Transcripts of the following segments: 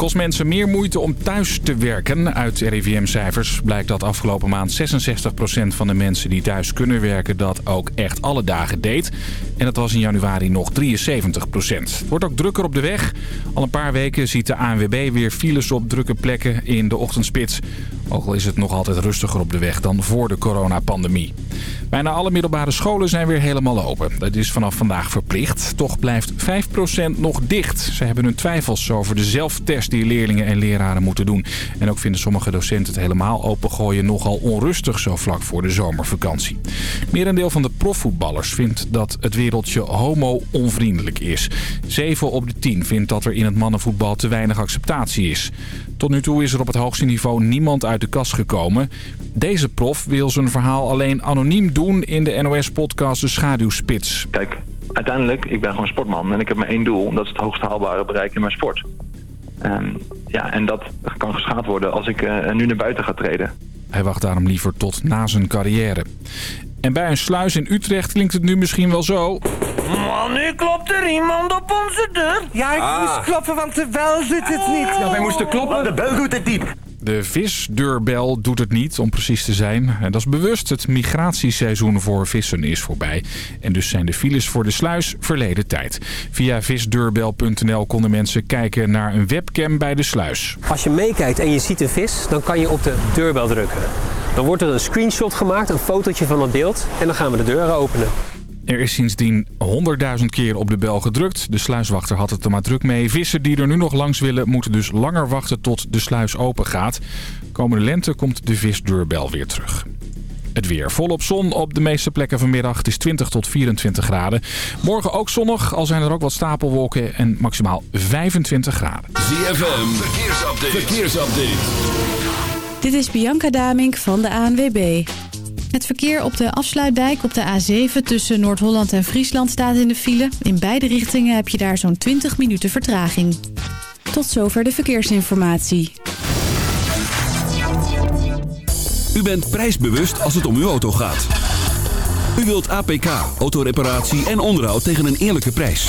Kost mensen meer moeite om thuis te werken. Uit RIVM-cijfers blijkt dat afgelopen maand 66% van de mensen die thuis kunnen werken dat ook echt alle dagen deed. En dat was in januari nog 73%. Het wordt ook drukker op de weg. Al een paar weken ziet de ANWB weer files op drukke plekken in de ochtendspits. Ook al is het nog altijd rustiger op de weg dan voor de coronapandemie. Bijna alle middelbare scholen zijn weer helemaal open. Dat is vanaf vandaag verplicht. Toch blijft 5% nog dicht. Ze hebben hun twijfels over de zelftest die leerlingen en leraren moeten doen. En ook vinden sommige docenten het helemaal opengooien nogal onrustig zo vlak voor de zomervakantie. Merendeel van de profvoetballers vindt dat het wereldje homo-onvriendelijk is. 7 op de 10 vindt dat er in het mannenvoetbal te weinig acceptatie is. Tot nu toe is er op het hoogste niveau niemand uit de kast gekomen. Deze prof wil zijn verhaal alleen anoniem doen in de NOS-podcast De Schaduwspits. Kijk, uiteindelijk, ik ben gewoon sportman en ik heb maar één doel. Dat is het hoogst haalbare bereiken in mijn sport. En, ja, en dat kan geschaad worden als ik uh, nu naar buiten ga treden. Hij wacht daarom liever tot na zijn carrière. En bij een sluis in Utrecht klinkt het nu misschien wel zo. Man, nu klopt er iemand op onze deur. Ja, ik Ah. moest kloppen, want de bel doet het niet. Ja, wij moesten kloppen, de bel doet het niet. De visdeurbel doet het niet, om precies te zijn. Dat is bewust. Het migratieseizoen voor vissen is voorbij. En dus zijn de files voor de sluis verleden tijd. Via visdeurbel.nl konden mensen kijken naar een webcam bij de sluis. Als je meekijkt en je ziet een vis, dan kan je op de deurbel drukken. Dan wordt er een screenshot gemaakt, een fotootje van het beeld. En dan gaan we de deuren openen. Er is sindsdien 100.000 keer op de bel gedrukt. De sluiswachter had het er maar druk mee. Vissen die er nu nog langs willen moeten dus langer wachten tot de sluis open gaat. Komende lente komt de visdeurbel weer terug. Het weer volop zon op de meeste plekken vanmiddag. Het is 20 tot 24 graden. Morgen ook zonnig, al zijn er ook wat stapelwolken en maximaal 25 graden. ZFM, verkeersupdate. verkeersupdate. Dit is Bianca Damink van de ANWB. Het verkeer op de afsluitdijk op de A7 tussen Noord-Holland en Friesland staat in de file. In beide richtingen heb je daar zo'n 20 minuten vertraging. Tot zover de verkeersinformatie. U bent prijsbewust als het om uw auto gaat. U wilt APK, autoreparatie en onderhoud tegen een eerlijke prijs.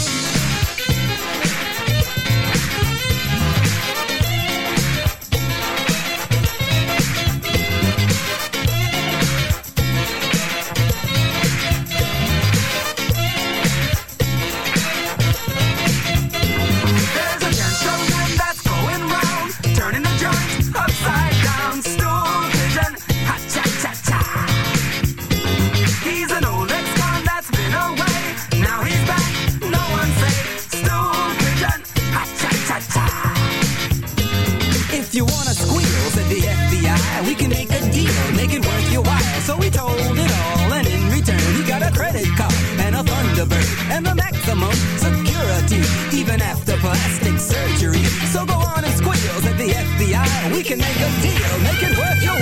We can make a deal, make it worth your while. So we told it all, and in return, he got a credit card and a Thunderbird and the maximum security, even after plastic surgery. So go on and squeal, said the FBI, we can make a deal, make it worth your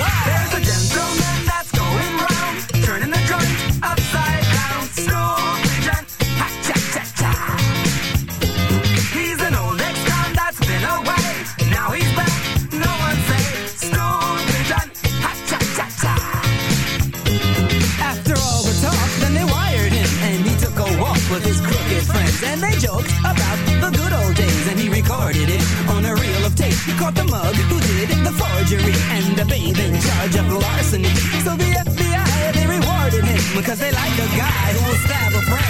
The who did the forgery, and the babe charge of larceny. So the FBI they rewarded him because they like a guy who will stab a friend.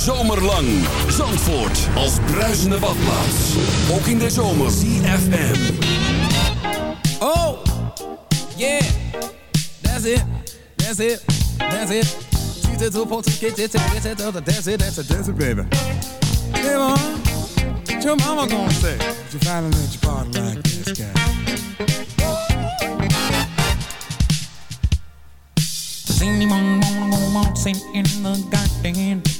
hele zomer lang. Zandvoort als bruisende badplaats. Ook in de zomer. CFM. Oh, yeah, that's it, that's it, that's it. A supposed to get it, that's it, that's it, that's it, that's it, baby. Hey, mom, what your mama gonna say? If you finally let your body like this guy. Does anyone wanna go waltzing in the garden?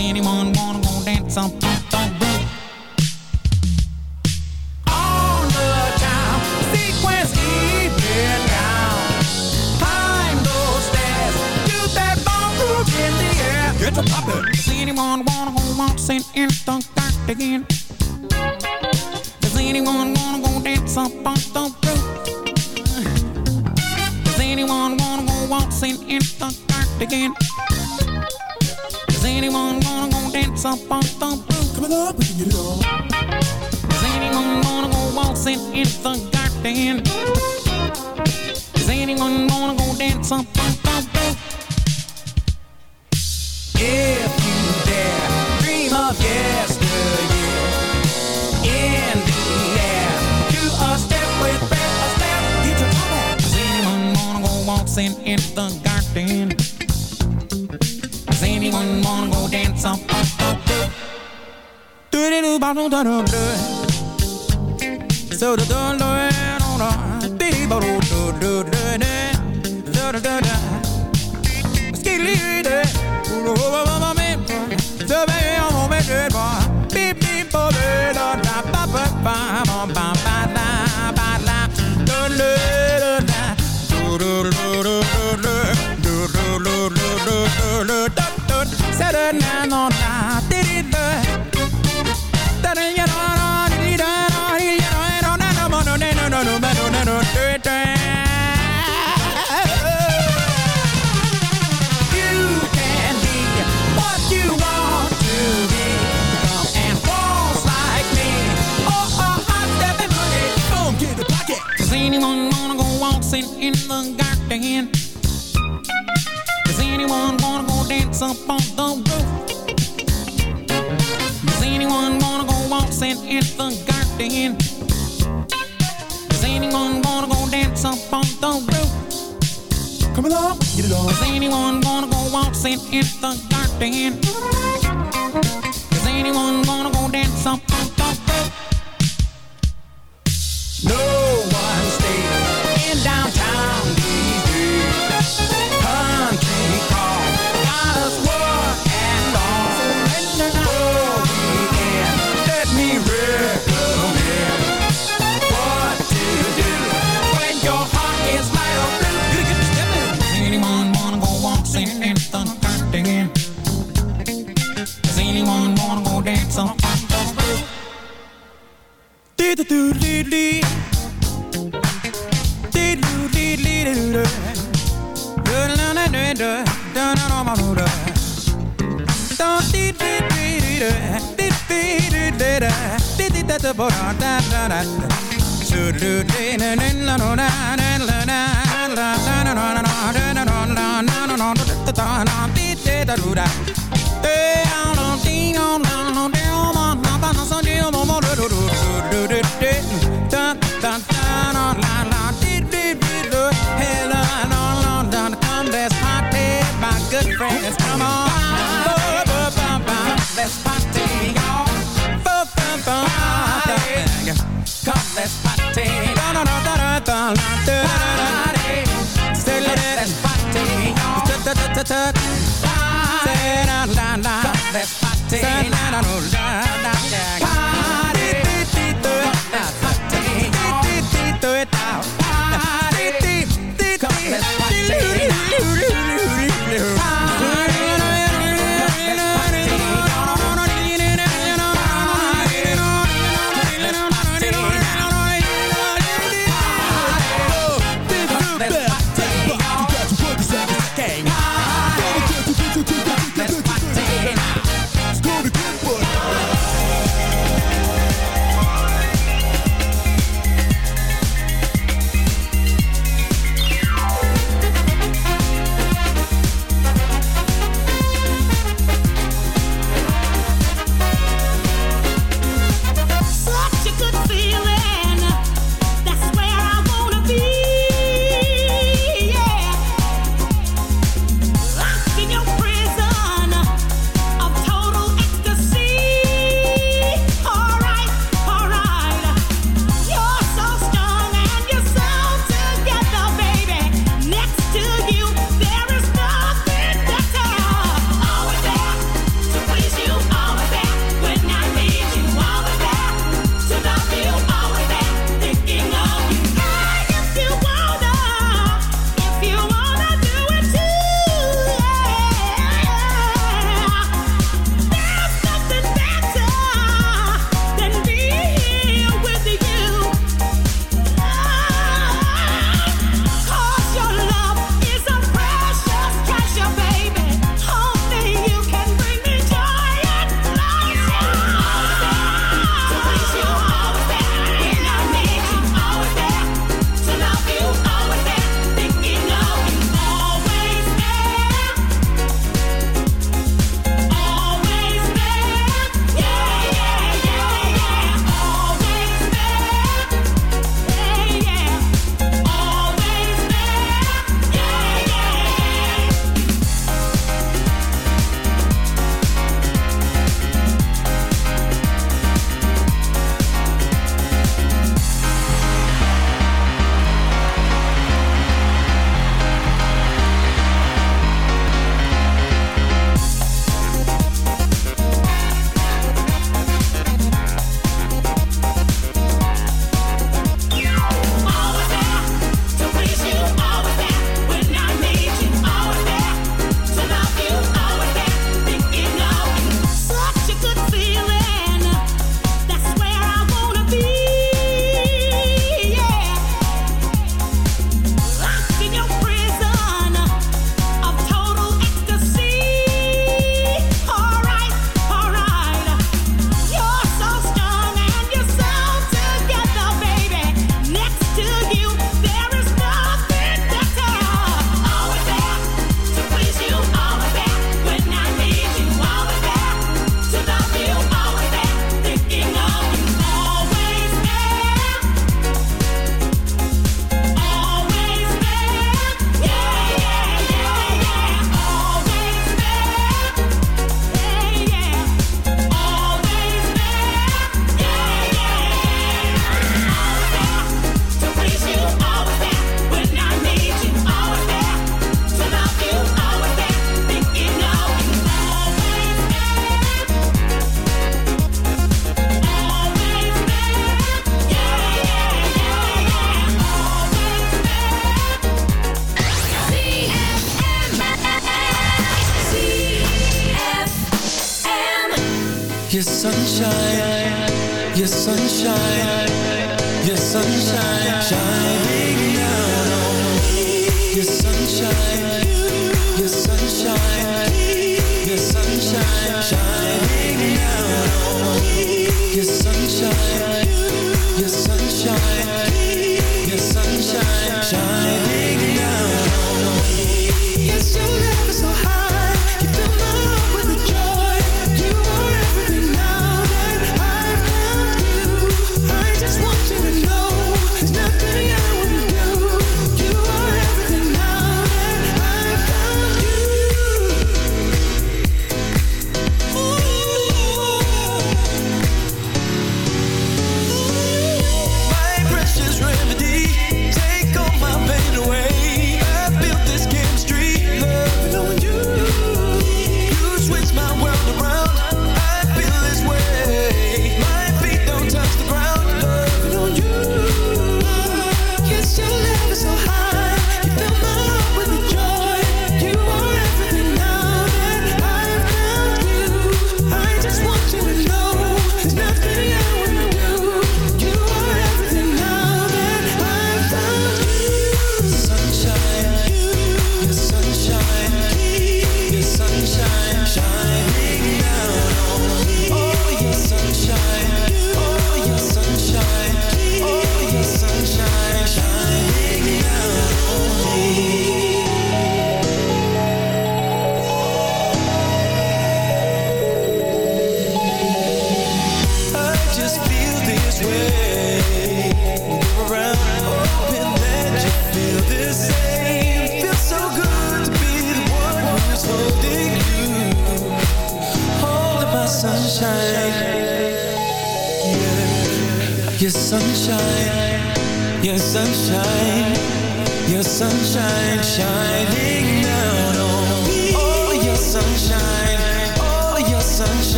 Anyone wanna go dance on the roof? On the time, sequence even down. Climb those stairs, do that ballroom in the air. Get to poppin'. Does anyone wanna go waltzing in the garden? Does anyone wanna go dance up on the roof? Does anyone wanna go waltzing in the garden? Does anyone wanna go dance up on the roof? Coming up, we can get it on. Does anyone wanna go waltzing in the garden? Does anyone wanna go dance up on the roof? If you dare, dream of yesteryear. In the air, do a step with breath, a step, get your top back. Does anyone wanna go waltzing in the garden? ballon dans nos bleus. So the get it on. Does anyone wanna go out waltzing in the garden?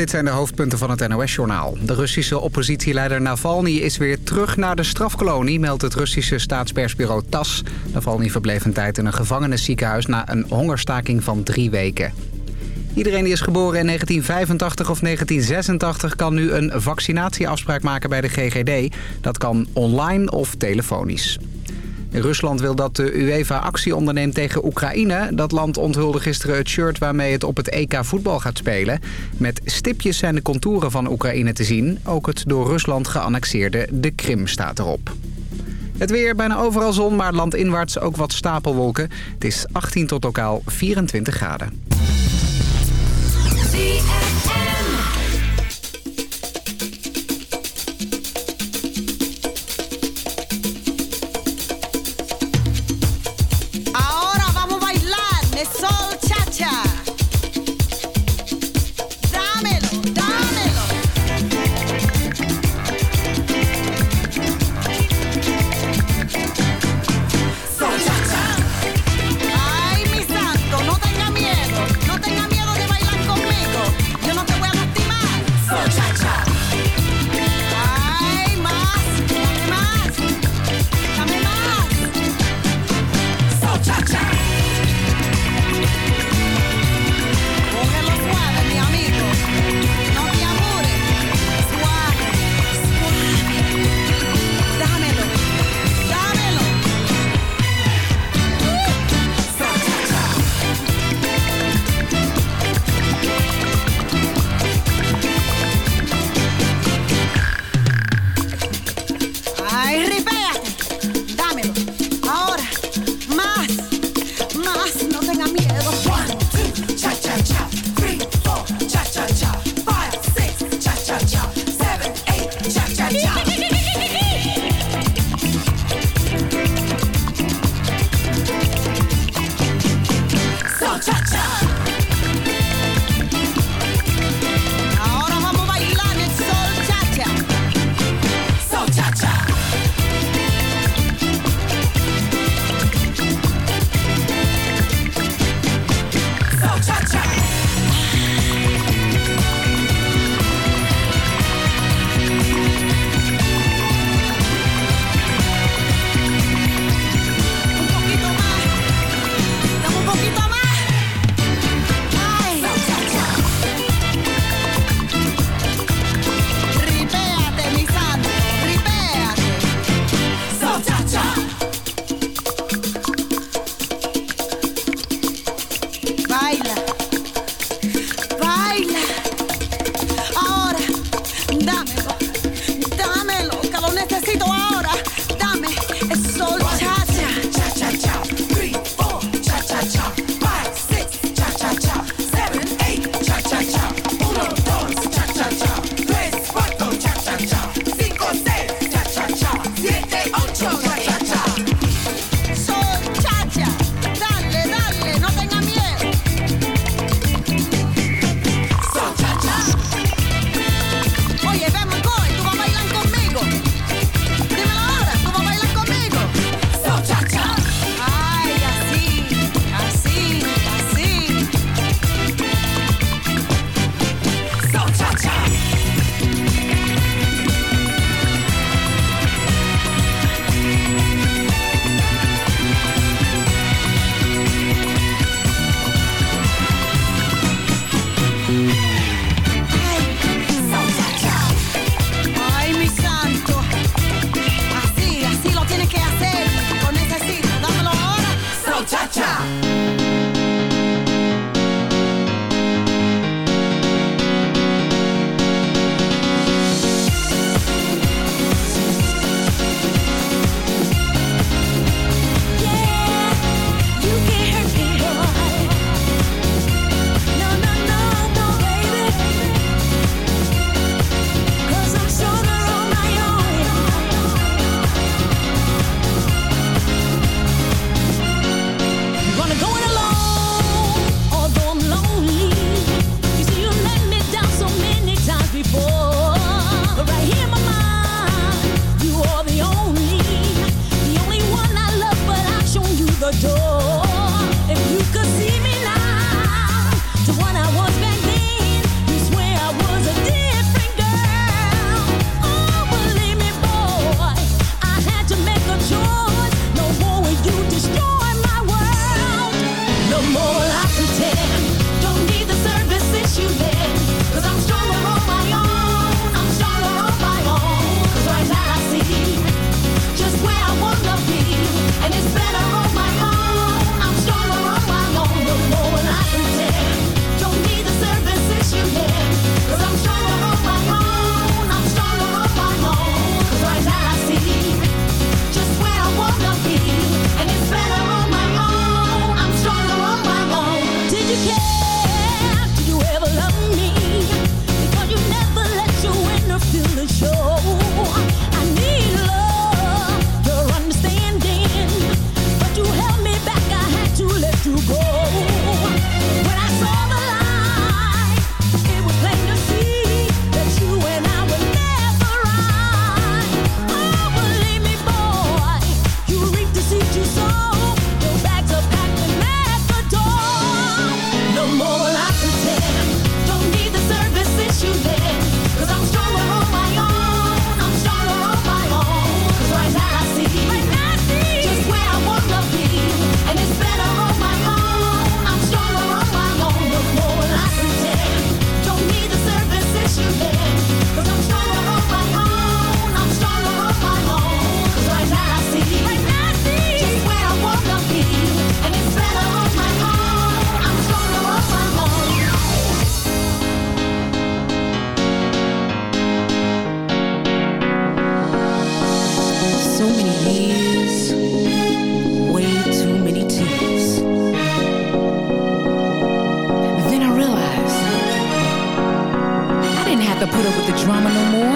dit zijn de hoofdpunten van het NOS-journaal. De Russische oppositieleider Navalny is weer terug naar de strafkolonie... meldt het Russische staatspersbureau TAS. Navalny verbleef een tijd in een gevangenisziekenhuis... na een hongerstaking van drie weken. Iedereen die is geboren in 1985 of 1986 kan nu een vaccinatieafspraak maken bij de GGD. Dat kan online of telefonisch. Rusland wil dat de UEFA actie onderneemt tegen Oekraïne. Dat land onthulde gisteren het shirt waarmee het op het EK voetbal gaat spelen. Met stipjes zijn de contouren van Oekraïne te zien. Ook het door Rusland geannexeerde de Krim staat erop. Het weer, bijna overal zon, maar landinwaarts ook wat stapelwolken. Het is 18 tot lokaal 24 graden. Drama no more.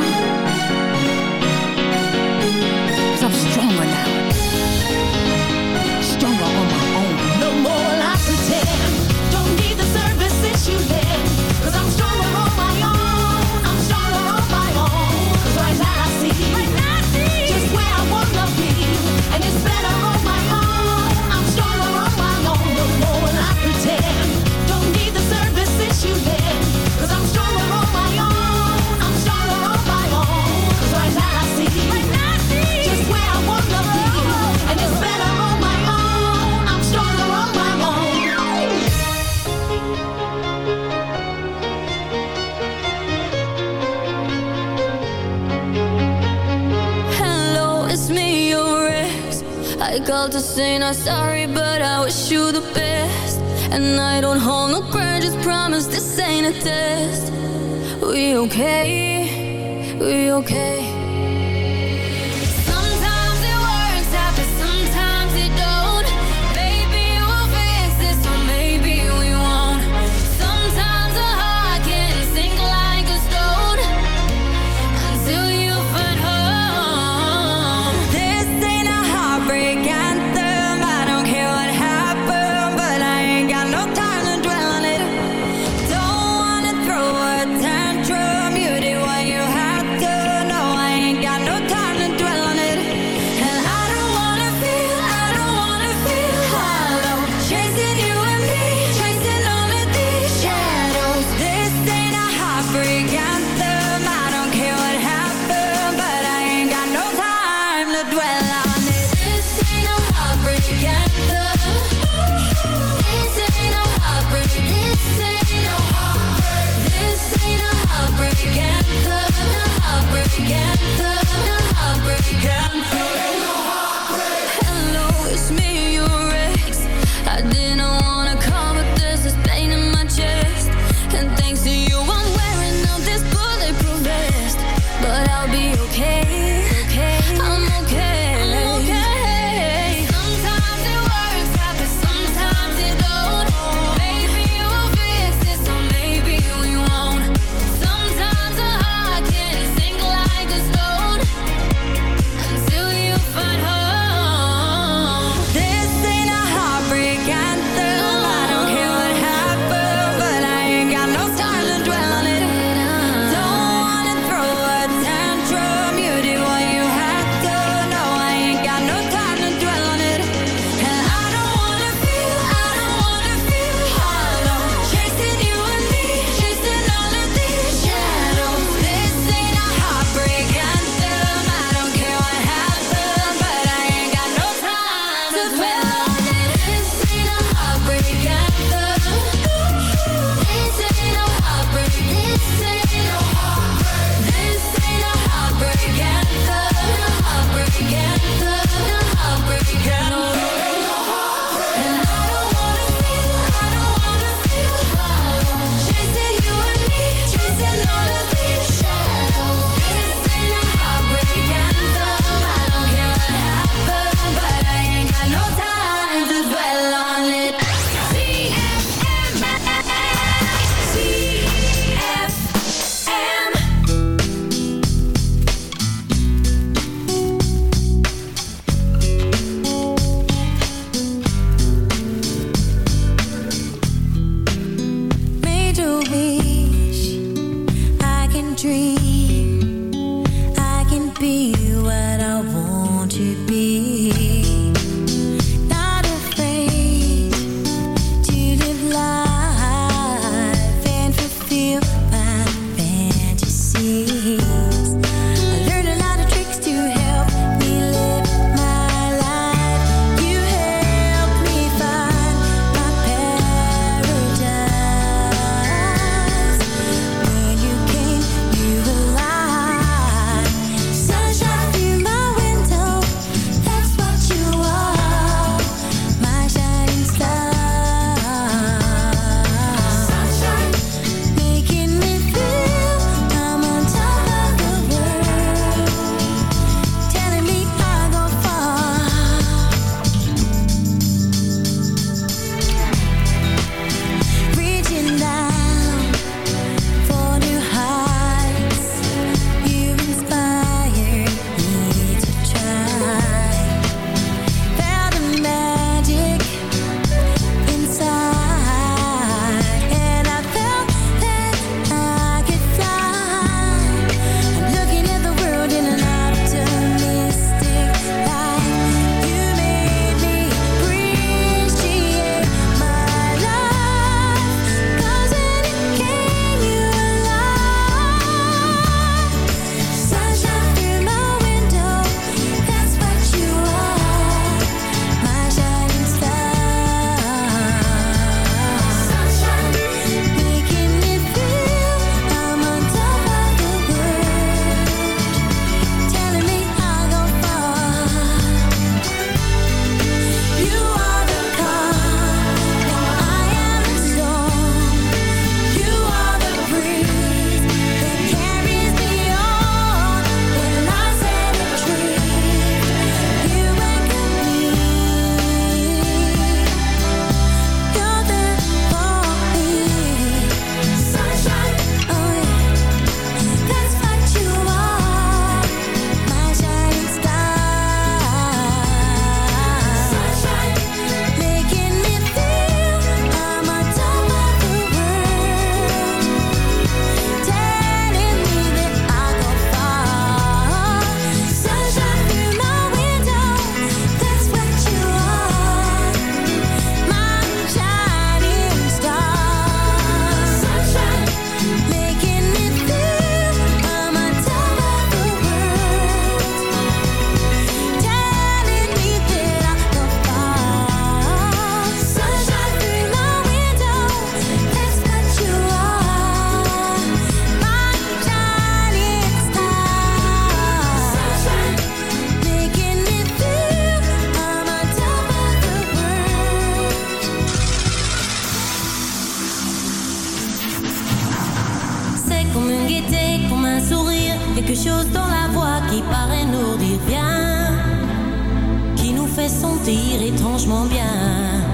don't care sentir étrangement bien.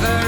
river.